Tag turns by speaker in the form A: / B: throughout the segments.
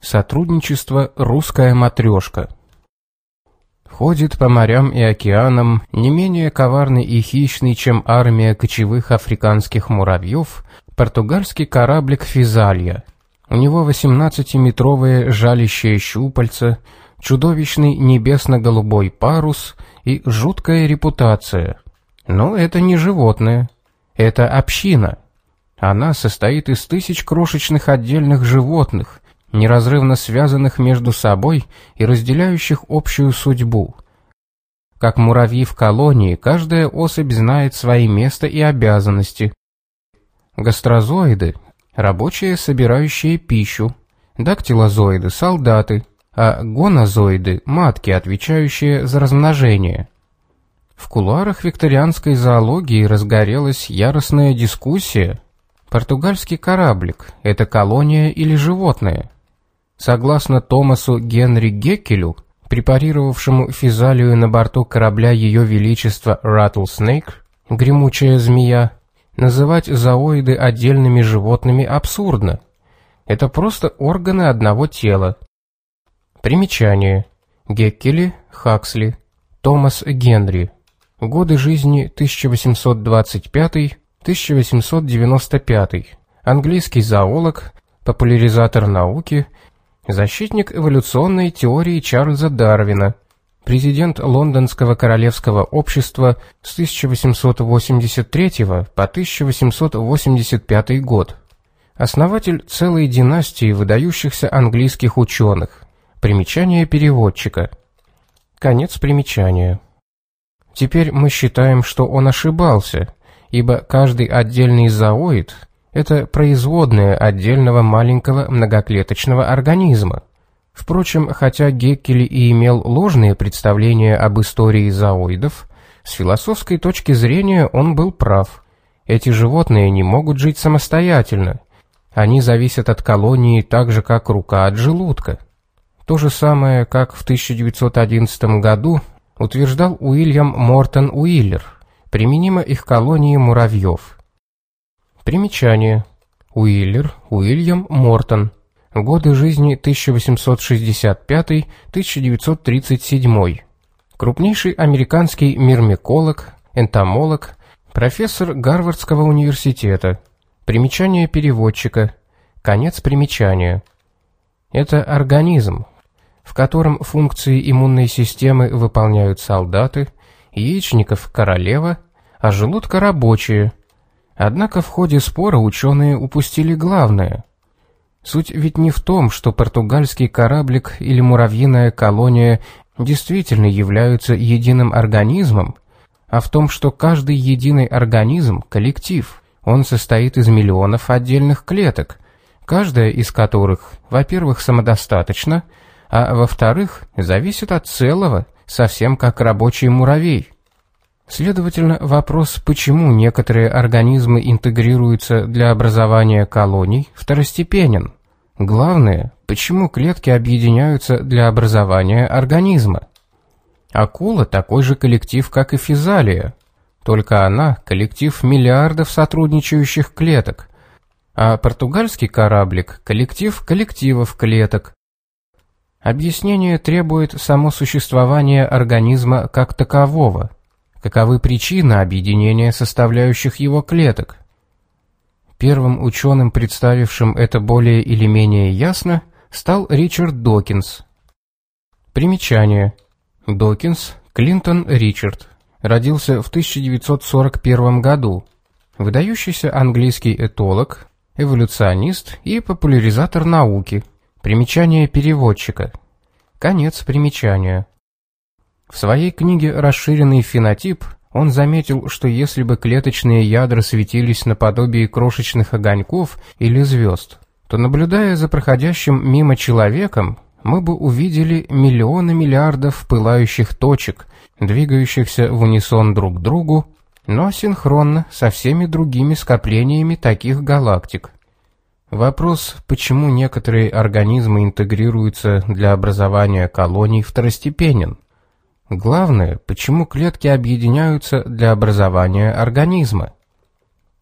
A: Сотрудничество «Русская матрешка». Ходит по морям и океанам не менее коварный и хищный, чем армия кочевых африканских муравьев, португальский кораблик «Физалья». У него 18-метровые жалящие щупальца, чудовищный небесно-голубой парус и жуткая репутация. Но это не животное, это община. Она состоит из тысяч крошечных отдельных животных, неразрывно связанных между собой и разделяющих общую судьбу. Как муравьи в колонии, каждая особь знает свои место и обязанности. Гастрозоиды – рабочие, собирающие пищу, дактилозоиды – солдаты, а гонозоиды – матки, отвечающие за размножение. В кулуарах викторианской зоологии разгорелась яростная дискуссия. Португальский кораблик – это колония или животное – Согласно Томасу Генри Геккелю, препарировавшему физалию на борту корабля Ее Величества Rattlesnake, гремучая змея, называть зооиды отдельными животными абсурдно. Это просто органы одного тела. Примечание. Геккели, Хаксли, Томас Генри. Годы жизни 1825-1895. Английский зоолог, популяризатор науки, защитник эволюционной теории Чарльза Дарвина, президент Лондонского королевского общества с 1883 по 1885 год, основатель целой династии выдающихся английских ученых, примечание переводчика. Конец примечания. Теперь мы считаем, что он ошибался, ибо каждый отдельный зооид это производная отдельного маленького многоклеточного организма. Впрочем, хотя Геккели и имел ложные представления об истории зооидов, с философской точки зрения он был прав. Эти животные не могут жить самостоятельно. Они зависят от колонии так же, как рука от желудка. То же самое, как в 1911 году утверждал Уильям Мортон Уиллер, применимо их колонии муравьев – Примечание. Уиллер, Уильям Мортон. Годы жизни 1865-1937. Крупнейший американский мирмиколог, энтомолог, профессор Гарвардского университета. Примечание переводчика. Конец примечания. Это организм, в котором функции иммунной системы выполняют солдаты, яичников – королева, а желудка – рабочие – Однако в ходе спора ученые упустили главное. Суть ведь не в том, что португальский кораблик или муравьиная колония действительно являются единым организмом, а в том, что каждый единый организм – коллектив. Он состоит из миллионов отдельных клеток, каждая из которых, во-первых, самодостаточна, а во-вторых, зависит от целого, совсем как рабочий муравей. Следовательно, вопрос, почему некоторые организмы интегрируются для образования колоний, второстепенен. Главное, почему клетки объединяются для образования организма. Акула такой же коллектив, как и физалия, только она – коллектив миллиардов сотрудничающих клеток, а португальский кораблик – коллектив коллективов клеток. Объяснение требует само существование организма как такового – каковы причины объединения составляющих его клеток. Первым ученым, представившим это более или менее ясно, стал Ричард Докинс. Примечание. Докинс, Клинтон Ричард. Родился в 1941 году. Выдающийся английский этолог, эволюционист и популяризатор науки. Примечание переводчика. Конец примечания. В своей книге «Расширенный фенотип» он заметил, что если бы клеточные ядра светились наподобие крошечных огоньков или звезд, то, наблюдая за проходящим мимо человеком, мы бы увидели миллионы миллиардов пылающих точек, двигающихся в унисон друг к другу, но синхронно со всеми другими скоплениями таких галактик. Вопрос, почему некоторые организмы интегрируются для образования колоний, второстепенен. Главное, почему клетки объединяются для образования организма.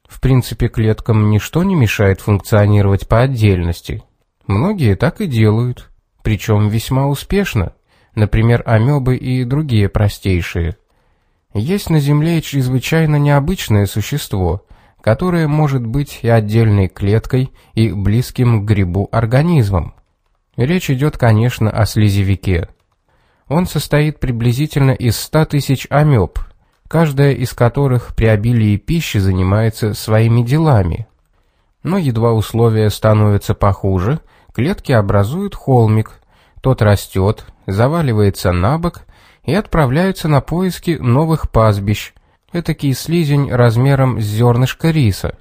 A: В принципе, клеткам ничто не мешает функционировать по отдельности. Многие так и делают, причем весьма успешно, например, амебы и другие простейшие. Есть на Земле чрезвычайно необычное существо, которое может быть и отдельной клеткой, и близким к грибу организмом. Речь идет, конечно, о слизевике. Он состоит приблизительно из 100 тысяч амеб, каждая из которых при обилии пищи занимается своими делами. Но едва условия становятся похуже, клетки образуют холмик, тот растет, заваливается на бок и отправляются на поиски новых пастбищ, этакий слизень размером с зернышко риса.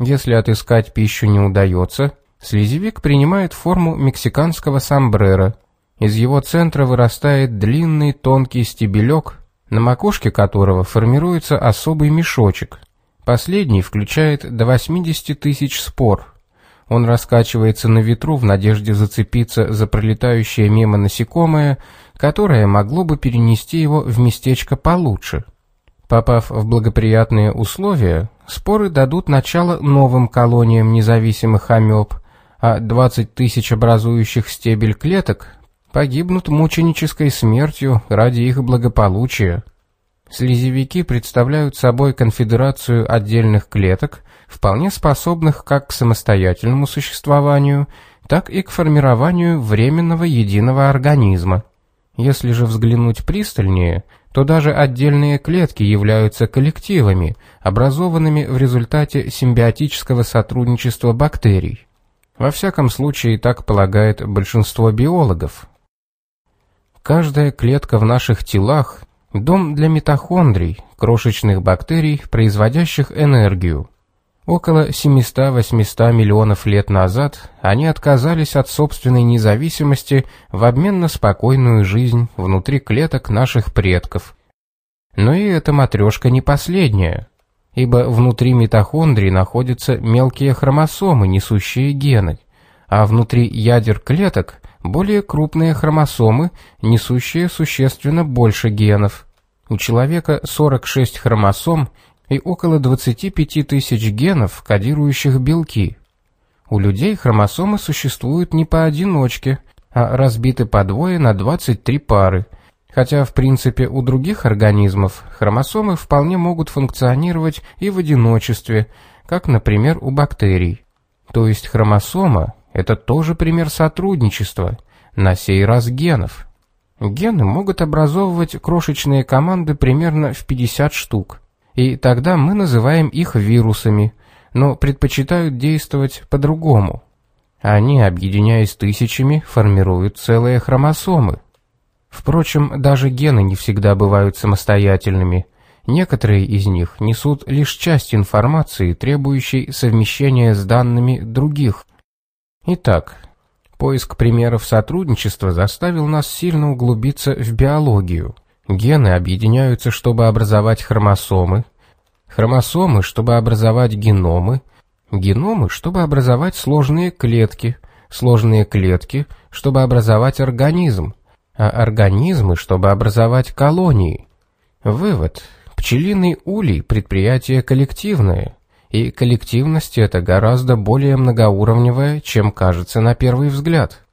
A: Если отыскать пищу не удается, слизевик принимает форму мексиканского сомбрера. Из его центра вырастает длинный тонкий стебелек, на макушке которого формируется особый мешочек. Последний включает до 80 тысяч спор. Он раскачивается на ветру в надежде зацепиться за пролетающее мимо насекомое, которое могло бы перенести его в местечко получше. Попав в благоприятные условия, споры дадут начало новым колониям независимых амеб, а 20 тысяч образующих стебель клеток погибнут мученической смертью ради их благополучия. Слизевики представляют собой конфедерацию отдельных клеток, вполне способных как к самостоятельному существованию, так и к формированию временного единого организма. Если же взглянуть пристальнее, то даже отдельные клетки являются коллективами, образованными в результате симбиотического сотрудничества бактерий. Во всяком случае, так полагает большинство биологов. Каждая клетка в наших телах – дом для митохондрий, крошечных бактерий, производящих энергию. Около 700-800 миллионов лет назад они отказались от собственной независимости в обмен на спокойную жизнь внутри клеток наших предков. Но и эта матрешка не последняя, ибо внутри митохондрий находятся мелкие хромосомы, несущие гены, а внутри ядер клеток более крупные хромосомы, несущие существенно больше генов. У человека 46 хромосом – и около 25 тысяч генов, кодирующих белки. У людей хромосомы существуют не поодиночке, а разбиты по двое на 23 пары, хотя в принципе у других организмов хромосомы вполне могут функционировать и в одиночестве, как, например, у бактерий. То есть хромосома – это тоже пример сотрудничества, на сей раз генов. Гены могут образовывать крошечные команды примерно в 50 штук и тогда мы называем их вирусами, но предпочитают действовать по-другому. Они, объединяясь тысячами, формируют целые хромосомы. Впрочем, даже гены не всегда бывают самостоятельными. Некоторые из них несут лишь часть информации, требующей совмещения с данными других. Итак, поиск примеров сотрудничества заставил нас сильно углубиться в биологию – Гены объединяются, чтобы образовать хромосомы, хромосомы, чтобы образовать геномы, геномы, чтобы образовать сложные клетки, сложные клетки, чтобы образовать организм, а организмы, чтобы образовать колонии. Вывод. Пчелиный улей – предприятие коллективное, и коллективность это гораздо более многоуровневая, чем кажется на первый взгляд.